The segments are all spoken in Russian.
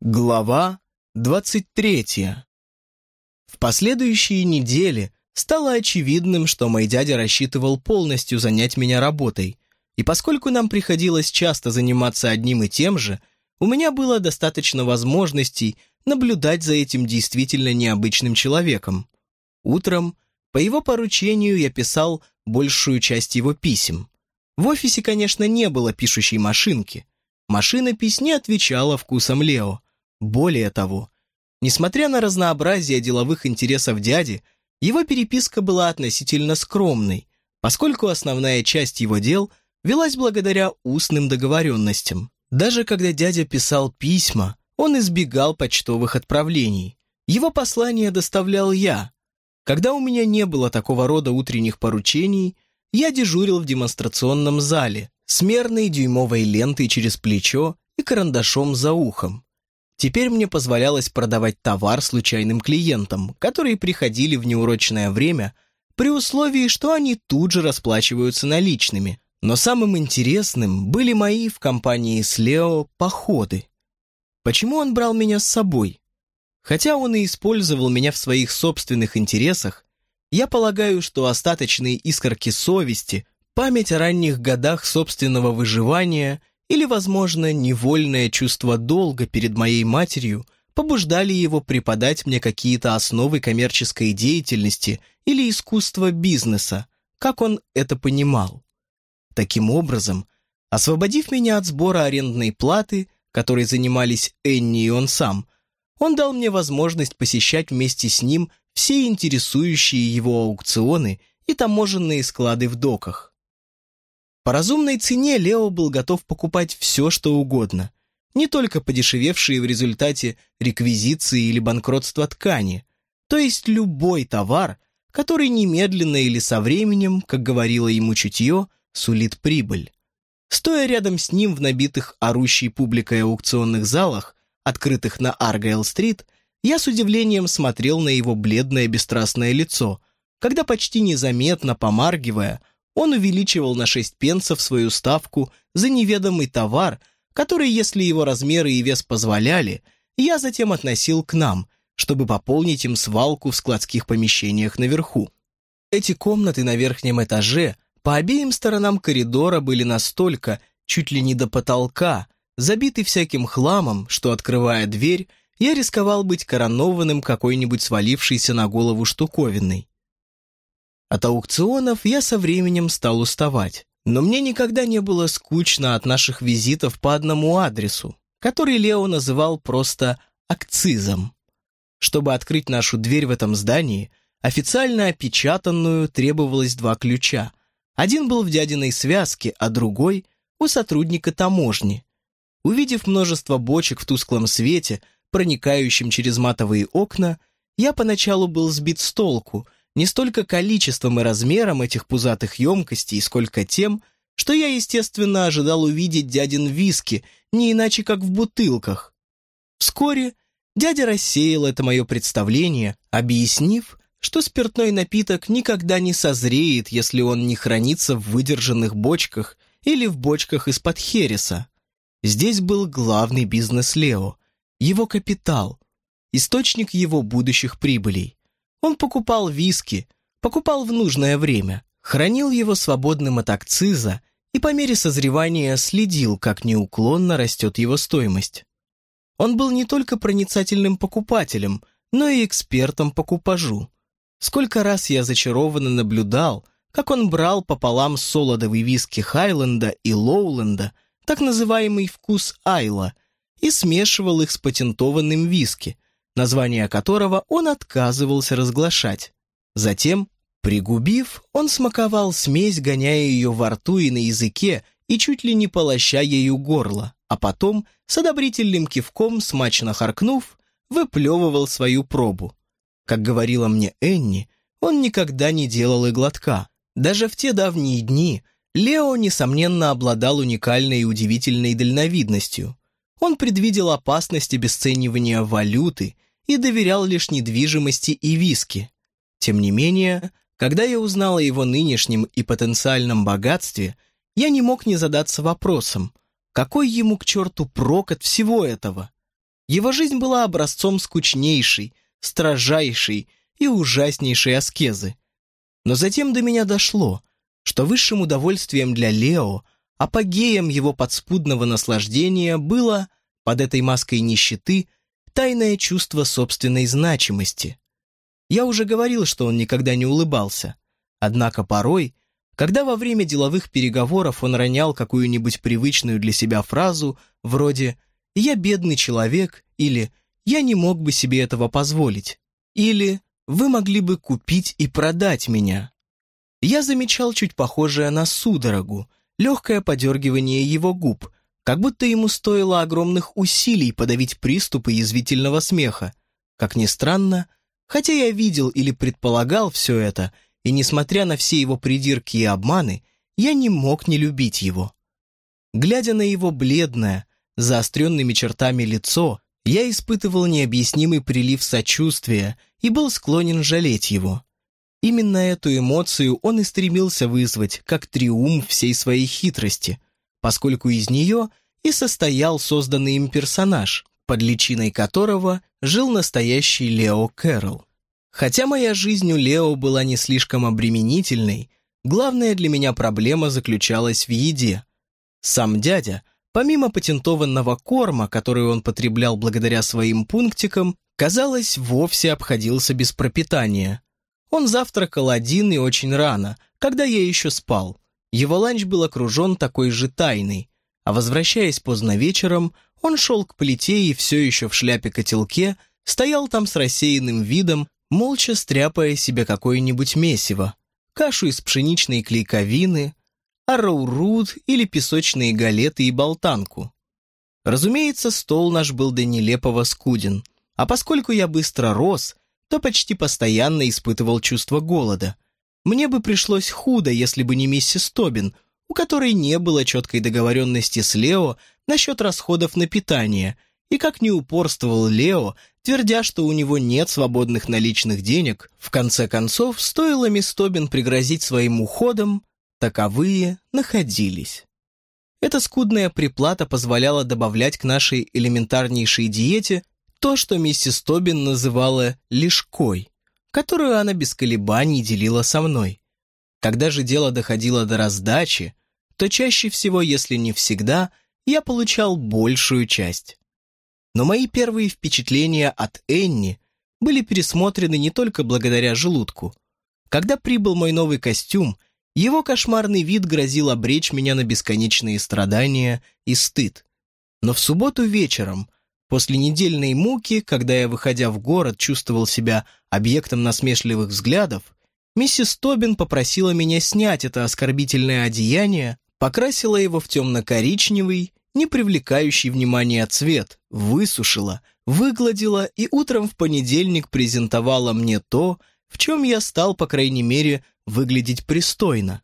Глава 23. В последующие недели стало очевидным, что мой дядя рассчитывал полностью занять меня работой, и поскольку нам приходилось часто заниматься одним и тем же, у меня было достаточно возможностей наблюдать за этим действительно необычным человеком. Утром, по его поручению, я писал большую часть его писем. В офисе, конечно, не было пишущей машинки. Машинопись не отвечала вкусам Лео – более того, несмотря на разнообразие деловых интересов дяди, его переписка была относительно скромной, поскольку основная часть его дел велась благодаря устным договоренностям. Даже когда дядя писал письма, он избегал почтовых отправлений. Его послание доставлял я. Когда у меня не было такого рода утренних поручений, я дежурил в демонстрационном зале с мерной дюймовой лентой через плечо и карандашом за ухом. Теперь мне позволялось продавать товар случайным клиентам, которые приходили в неурочное время, при условии, что они тут же расплачиваются наличными. Но самым интересным были мои в компании с Лео походы. Почему он брал меня с собой? Хотя он и использовал меня в своих собственных интересах, я полагаю, что остаточные искорки совести, память о ранних годах собственного выживания или, возможно, невольное чувство долга перед моей матерью побуждали его преподать мне какие-то основы коммерческой деятельности или искусства бизнеса, как он это понимал. Таким образом, освободив меня от сбора арендной платы, которой занимались Энни и он сам, он дал мне возможность посещать вместе с ним все интересующие его аукционы и таможенные склады в доках. По разумной цене Лео был готов покупать все, что угодно, не только подешевевшие в результате реквизиции или банкротства ткани, то есть любой товар, который немедленно или со временем, как говорило ему чутье, сулит прибыль. Стоя рядом с ним в набитых орущей публикой аукционных залах, открытых на Аргайл-стрит, я с удивлением смотрел на его бледное бесстрастное лицо, когда почти незаметно, помаргивая, он увеличивал на 6 пенсов свою ставку за неведомый товар, который, если его размеры и вес позволяли, я затем относил к нам, чтобы пополнить им свалку в складских помещениях наверху. Эти комнаты на верхнем этаже по обеим сторонам коридора были настолько, чуть ли не до потолка, забиты всяким хламом, что, открывая дверь, я рисковал быть коронованным какой-нибудь свалившейся на голову штуковиной. От аукционов я со временем стал уставать, но мне никогда не было скучно от наших визитов по одному адресу, который Лео называл просто «акцизом». Чтобы открыть нашу дверь в этом здании, официально опечатанную требовалось два ключа. Один был в дядиной связке, а другой — у сотрудника таможни. Увидев множество бочек в тусклом свете, проникающем через матовые окна, я поначалу был сбит с толку — не столько количеством и размером этих пузатых емкостей, сколько тем, что я, естественно, ожидал увидеть дядин виски, не иначе как в бутылках. Вскоре дядя рассеял это мое представление, объяснив, что спиртной напиток никогда не созреет, если он не хранится в выдержанных бочках или в бочках из-под хереса. Здесь был главный бизнес Лео, его капитал, источник его будущих прибылей. Он покупал виски, покупал в нужное время, хранил его свободным от акциза и по мере созревания следил, как неуклонно растет его стоимость. Он был не только проницательным покупателем, но и экспертом по купажу. Сколько раз я зачарованно наблюдал, как он брал пополам солодовый виски Хайленда и Лоуленда, так называемый вкус Айла, и смешивал их с патентованным виски – название которого он отказывался разглашать. Затем, пригубив, он смаковал смесь, гоняя ее во рту и на языке, и чуть ли не полоща ею горло, а потом, с одобрительным кивком, смачно харкнув, выплевывал свою пробу. Как говорила мне Энни, он никогда не делал и глотка. Даже в те давние дни Лео, несомненно, обладал уникальной и удивительной дальновидностью. Он предвидел опасность обесценивания валюты и доверял лишь недвижимости и виски. Тем не менее, когда я узнал о его нынешнем и потенциальном богатстве, я не мог не задаться вопросом, какой ему к черту прок от всего этого? Его жизнь была образцом скучнейшей, строжайшей и ужаснейшей аскезы. Но затем до меня дошло, что высшим удовольствием для Лео, апогеем его подспудного наслаждения было, под этой маской нищеты, тайное чувство собственной значимости. Я уже говорил, что он никогда не улыбался. Однако порой, когда во время деловых переговоров он ронял какую-нибудь привычную для себя фразу вроде «я бедный человек» или «я не мог бы себе этого позволить» или «вы могли бы купить и продать меня», я замечал чуть похожее на судорогу, легкое подергивание его губ, как будто ему стоило огромных усилий подавить приступы язвительного смеха. Как ни странно, хотя я видел или предполагал все это, и несмотря на все его придирки и обманы, я не мог не любить его. Глядя на его бледное, заостренными чертами лицо, я испытывал необъяснимый прилив сочувствия и был склонен жалеть его. Именно эту эмоцию он и стремился вызвать, как триумф всей своей хитрости, поскольку из нее и состоял созданный им персонаж, под личиной которого жил настоящий Лео Кэрролл. Хотя моя жизнь у Лео была не слишком обременительной, главная для меня проблема заключалась в еде. Сам дядя, помимо патентованного корма, который он потреблял благодаря своим пунктикам, казалось, вовсе обходился без пропитания – он завтракал один и очень рано, когда я еще спал. Его ланч был окружен такой же тайной, а возвращаясь поздно вечером, он шел к плите и все еще в шляпе-котелке стоял там с рассеянным видом, молча стряпая себе какое-нибудь месиво, кашу из пшеничной клейковины, араурут или песочные галеты и болтанку. Разумеется, стол наш был до нелепого скуден, а поскольку я быстро рос – то почти постоянно испытывал чувство голода. Мне бы пришлось худо, если бы не миссис Тобин, у которой не было четкой договоренности с Лео насчет расходов на питание, и как не упорствовал Лео, твердя, что у него нет свободных наличных денег, в конце концов, стоило мисс Тобин пригрозить своим уходом, таковые находились. Эта скудная приплата позволяла добавлять к нашей элементарнейшей диете то, что миссис Тобин называла «лишкой», которую она без колебаний делила со мной. Когда же дело доходило до раздачи, то чаще всего, если не всегда, я получал большую часть. Но мои первые впечатления от Энни были пересмотрены не только благодаря желудку. Когда прибыл мой новый костюм, его кошмарный вид грозил обречь меня на бесконечные страдания и стыд. Но в субботу вечером, После недельной муки, когда я, выходя в город, чувствовал себя объектом насмешливых взглядов, миссис Тобин попросила меня снять это оскорбительное одеяние, покрасила его в темно-коричневый, не привлекающий внимания цвет, высушила, выгладила и утром в понедельник презентовала мне то, в чем я стал, по крайней мере, выглядеть пристойно.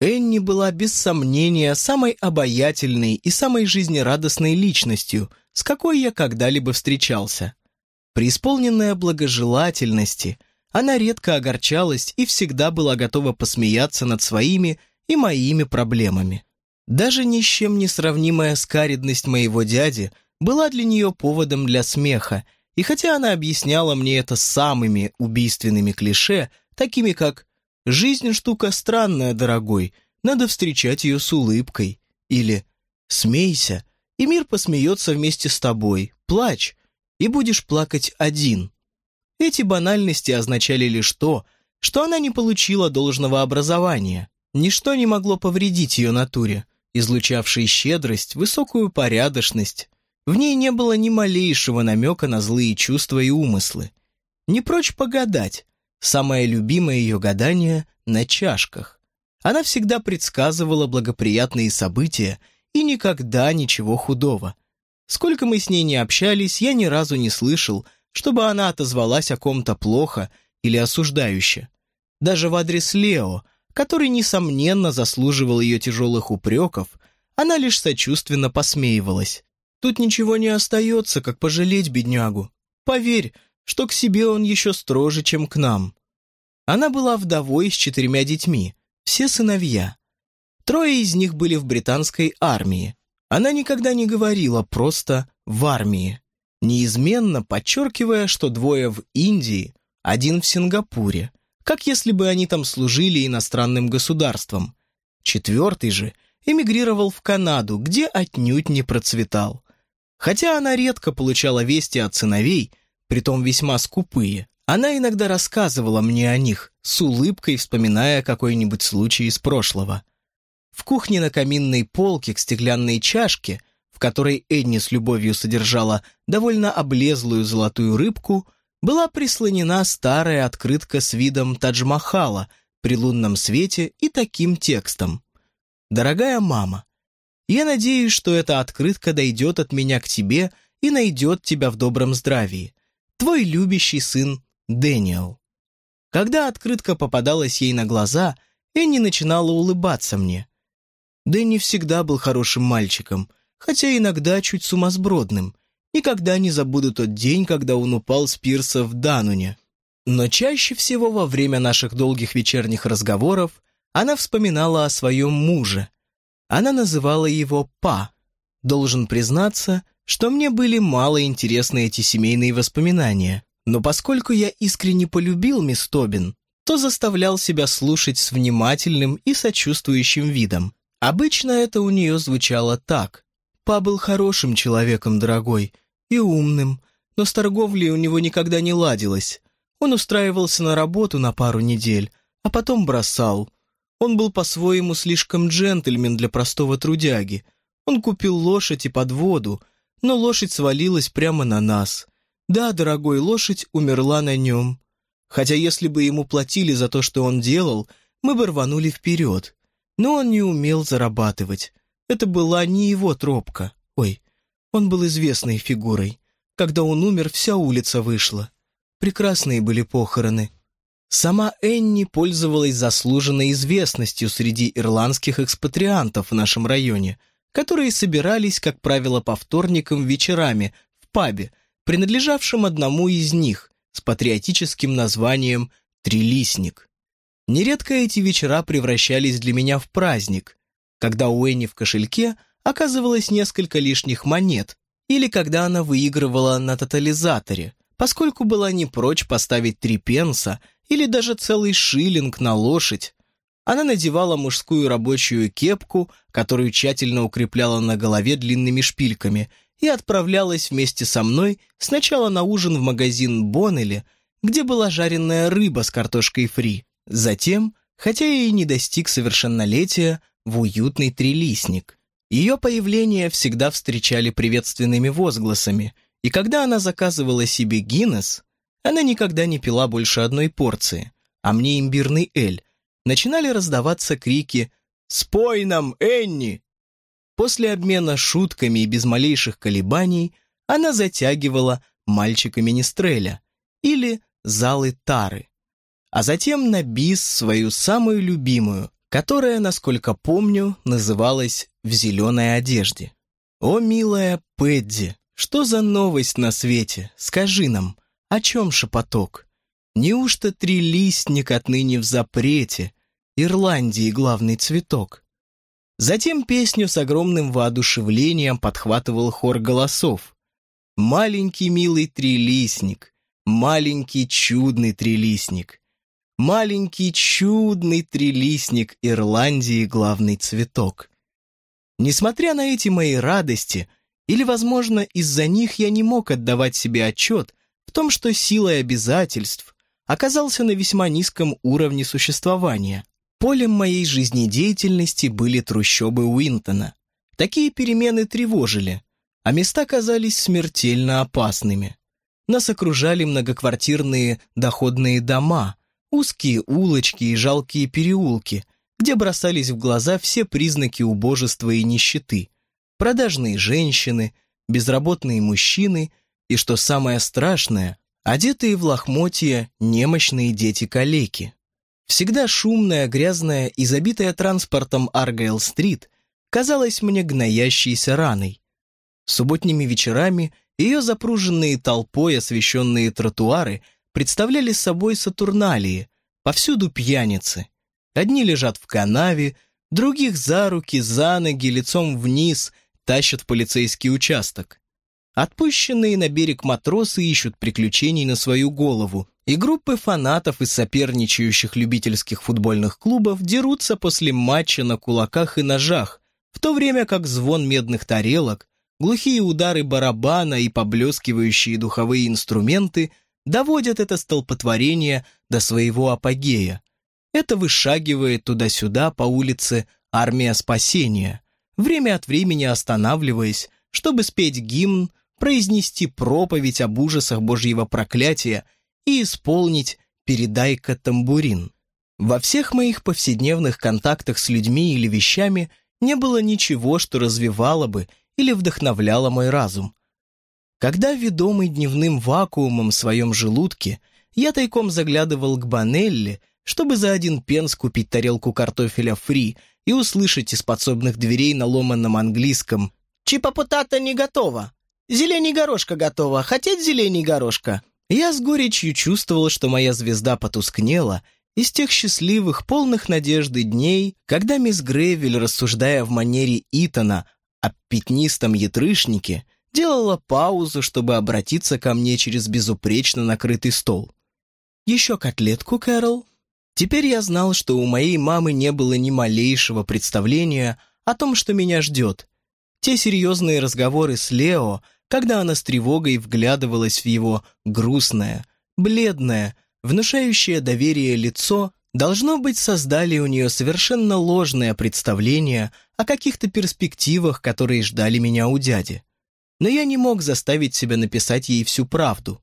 Энни была без сомнения самой обаятельной и самой жизнерадостной личностью – с какой я когда-либо встречался. Преисполненная благожелательности, она редко огорчалась и всегда была готова посмеяться над своими и моими проблемами. Даже ни с чем не сравнимая скаридность моего дяди была для нее поводом для смеха, и хотя она объясняла мне это самыми убийственными клише, такими как «Жизнь штука странная, дорогой, надо встречать ее с улыбкой» или «Смейся, и мир посмеется вместе с тобой. Плачь, и будешь плакать один. Эти банальности означали лишь то, что она не получила должного образования. Ничто не могло повредить ее натуре, излучавшей щедрость, высокую порядочность. В ней не было ни малейшего намека на злые чувства и умыслы. Не прочь погадать. Самое любимое ее гадание — на чашках. Она всегда предсказывала благоприятные события — и никогда ничего худого. Сколько мы с ней не общались, я ни разу не слышал, чтобы она отозвалась о ком-то плохо или осуждающе. Даже в адрес Лео, который, несомненно, заслуживал ее тяжелых упреков, она лишь сочувственно посмеивалась. Тут ничего не остается, как пожалеть беднягу. Поверь, что к себе он еще строже, чем к нам. Она была вдовой с четырьмя детьми, все сыновья. Трое из них были в британской армии. Она никогда не говорила просто «в армии». неизменно подчеркивая, что двое в Индии, один в Сингапуре, как если бы они там служили иностранным государством. Четвертый же эмигрировал в Канаду, где отнюдь не процветал. Хотя она редко получала вести от сыновей, притом весьма скупые, она иногда рассказывала мне о них, с улыбкой вспоминая какой-нибудь случай из прошлого. В кухне на каминной полке к стеклянной чашке, в которой Энни с любовью содержала довольно облезлую золотую рыбку, была прислонена старая открытка с видом Тадж-Махала при лунном свете и таким текстом. «Дорогая мама, я надеюсь, что эта открытка дойдет от меня к тебе и найдет тебя в добром здравии. Твой любящий сын Дэниел». Когда открытка попадалась ей на глаза, Энни начинала улыбаться мне. Дэнни всегда был хорошим мальчиком, хотя иногда чуть сумасбродным. Никогда не забуду тот день, когда он упал с пирса в Дануне. Но чаще всего во время наших долгих вечерних разговоров она вспоминала о своем муже. Она называла его Па. Должен признаться, что мне были мало интересны эти семейные воспоминания. Но поскольку я искренне полюбил мисс Тобин, то заставлял себя слушать с внимательным и сочувствующим видом. Обычно это у нее звучало так. «Па был хорошим человеком, дорогой, и умным, но с торговлей у него никогда не ладилось. Он устраивался на работу на пару недель, а потом бросал. Он был по-своему слишком джентльмен для простого трудяги. Он купил лошадь и подводу, но лошадь свалилась прямо на нас. Да, дорогой, лошадь умерла на нем. Хотя если бы ему платили за то, что он делал, мы бы рванули вперед. Но он не умел зарабатывать. Это была не его тропка. Ой, он был известной фигурой. Когда он умер, вся улица вышла. Прекрасные были похороны. Сама Энни пользовалась заслуженной известностью среди ирландских экспатриантов в нашем районе, которые собирались, как правило, по вторникам вечерами в пабе, принадлежавшем одному из них, с патриотическим названием «Трилистник». Нередко эти вечера превращались для меня в праздник, когда у Энни в кошельке оказывалось несколько лишних монет, или когда она выигрывала на тотализаторе, поскольку была не прочь поставить три пенса или даже целый шиллинг на лошадь. Она надевала мужскую рабочую кепку, которую тщательно укрепляла на голове длинными шпильками, и отправлялась вместе со мной сначала на ужин в магазин Боннелли, где была жареная рыба с картошкой фри, затем, хотя и не достиг совершеннолетия, в уютный трилистник. Ее появление всегда встречали приветственными возгласами, и когда она заказывала себе Гиннес, она никогда не пила больше одной порции, а мне имбирный эль. Начинали раздаваться крики «Спой нам, Энни!». После обмена шутками и без малейших колебаний она затягивала мальчика Министреля или залы Тары, а затем на бис свою самую любимую, которая, насколько помню, называлась «В зеленой одежде». «О, милая Пэдди, что за новость на свете? Скажи нам, о чем шепоток? Неужто трилистник отныне в запрете, Ирландии главный цветок?» Затем песню с огромным воодушевлением подхватывал хор голосов. «Маленький милый трилистник, маленький чудный трилистник, маленький чудный трилистник Ирландии главный цветок». Несмотря на эти мои радости, или, возможно, из-за них я не мог отдавать себе отчет в том, что силой обязательств оказался на весьма низком уровне существования. Полем моей жизнедеятельности были трущобы Уинтона. Такие перемены тревожили, а места казались смертельно опасными. Нас окружали многоквартирные доходные дома, узкие улочки и жалкие переулки, где бросались в глаза все признаки убожества и нищеты. Продажные женщины, безработные мужчины и, что самое страшное, одетые в лохмотья немощные дети-калеки. Всегда шумная, грязная и забитая транспортом Аргайл-стрит казалась мне гноящейся раной. Субботними вечерами ее запруженные толпой освещенные тротуары представляли собой сатурналии, повсюду пьяницы. Одни лежат в канаве, других за руки, за ноги, лицом вниз тащат в полицейский участок. Отпущенные на берег матросы ищут приключений на свою голову, и группы фанатов из соперничающих любительских футбольных клубов дерутся после матча на кулаках и ножах, в то время как звон медных тарелок, глухие удары барабана и поблескивающие духовые инструменты доводят это столпотворение до своего апогея. Это вышагивает туда-сюда по улице «Армия спасения», время от времени останавливаясь, чтобы спеть гимн, произнести проповедь об ужасах Божьего проклятия и исполнить «Передай-ка тамбурин». Во всех моих повседневных контактах с людьми или вещами не было ничего, что развивало бы или вдохновляло мой разум. Когда, ведомый дневным вакуумом в своем желудке, я тайком заглядывал к Банелли, чтобы за один пенс купить тарелку картофеля фри и услышать из подсобных дверей на ломанном английском «Чипопутата не готова! Зеленей горошка готова! Хотеть зеленей горошка!» Я с горечью чувствовал, что моя звезда потускнела, из тех счастливых, полных надежды дней, когда мисс Гревель, рассуждая в манере Итана о пятнистом ятрышнике, делала паузу, чтобы обратиться ко мне через безупречно накрытый стол. «Еще котлетку, Кэрол?» Теперь я знал, что у моей мамы не было ни малейшего представления о том, что меня ждет. Те серьезные разговоры с Лео, когда она с тревогой вглядывалась в его грустное, бледное, внушающее доверие лицо, должно быть, создали у нее совершенно ложное представление о каких-то перспективах, которые ждали меня у дяди. Но я не мог заставить себя написать ей всю правду.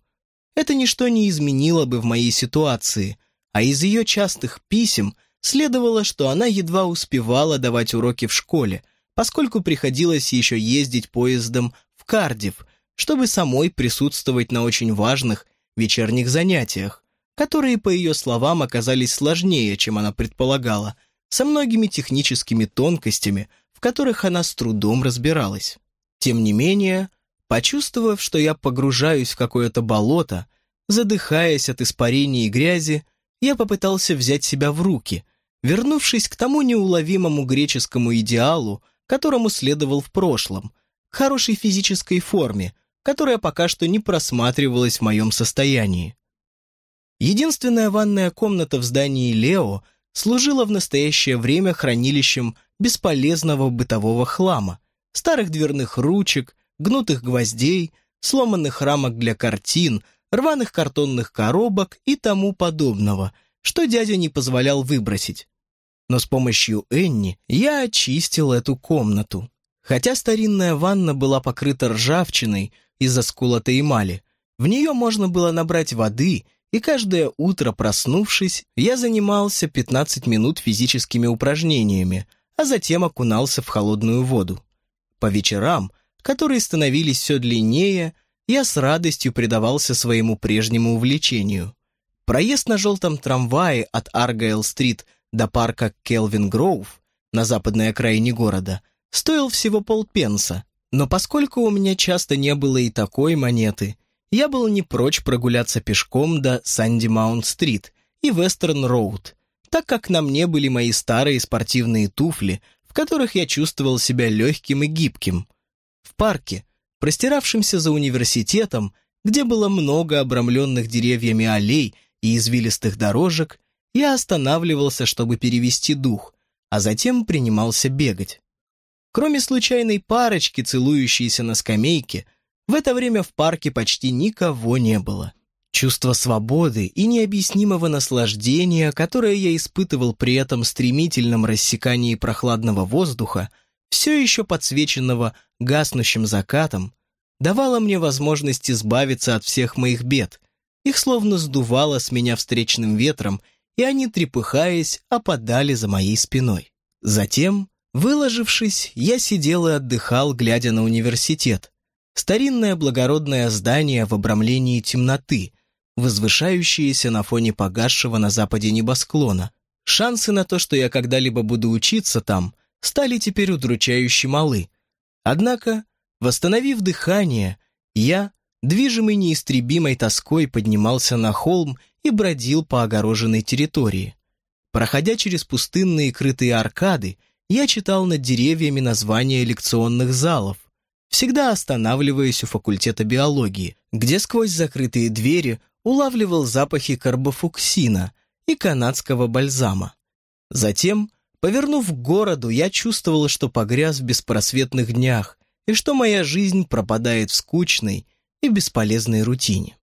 Это ничто не изменило бы в моей ситуации, а из ее частых писем следовало, что она едва успевала давать уроки в школе, поскольку приходилось еще ездить поездом в Кардив, чтобы самой присутствовать на очень важных вечерних занятиях, которые, по ее словам, оказались сложнее, чем она предполагала, со многими техническими тонкостями, в которых она с трудом разбиралась. Тем не менее, почувствовав, что я погружаюсь в какое-то болото, задыхаясь от испарений и грязи, я попытался взять себя в руки, вернувшись к тому неуловимому греческому идеалу, которому следовал в прошлом, к хорошей физической форме, которая пока что не просматривалась в моем состоянии. Единственная ванная комната в здании Лео служила в настоящее время хранилищем бесполезного бытового хлама, старых дверных ручек, гнутых гвоздей, сломанных рамок для картин, рваных картонных коробок и тому подобного, что дядя не позволял выбросить. Но с помощью Энни я очистил эту комнату. Хотя старинная ванна была покрыта ржавчиной из-за сколотой эмали, в нее можно было набрать воды, и каждое утро, проснувшись, я занимался 15 минут физическими упражнениями, а затем окунался в холодную воду. По вечерам, которые становились все длиннее, я с радостью предавался своему прежнему увлечению. Проезд на желтом трамвае от Аргайл-стрит до парка Келвин Гроув на западной окраине города стоил всего полпенса, но поскольку у меня часто не было и такой монеты, я был не прочь прогуляться пешком до Санди-Маунт-стрит и Вестерн-Роуд, так как на мне были мои старые спортивные туфли, в которых я чувствовал себя легким и гибким. В парке простиравшимся за университетом, где было много обрамленных деревьями аллей и извилистых дорожек, я останавливался, чтобы перевести дух, а затем принимался бегать. Кроме случайной парочки, целующейся на скамейке, в это время в парке почти никого не было. Чувство свободы и необъяснимого наслаждения, которое я испытывал при этом стремительном рассекании прохладного воздуха, все еще подсвеченного гаснущим закатом, давало мне возможность избавиться от всех моих бед. Их словно сдувало с меня встречным ветром, и они, трепыхаясь, опадали за моей спиной. Затем, выложившись, я сидел и отдыхал, глядя на университет. Старинное благородное здание в обрамлении темноты, возвышающееся на фоне погасшего на западе небосклона. Шансы на то, что я когда-либо буду учиться там, стали теперь удручающе малы. Однако, восстановив дыхание, я, движимый неистребимой тоской, поднимался на холм и бродил по огороженной территории. Проходя через пустынные крытые аркады, я читал над деревьями названия лекционных залов. всегда останавливаясь у факультета биологии, где сквозь закрытые двери улавливал запахи карбофуксина и канадского бальзама. Затем, повернув к городу, я чувствовал, что погряз в беспросветных днях и что моя жизнь пропадает в скучной и бесполезной рутине.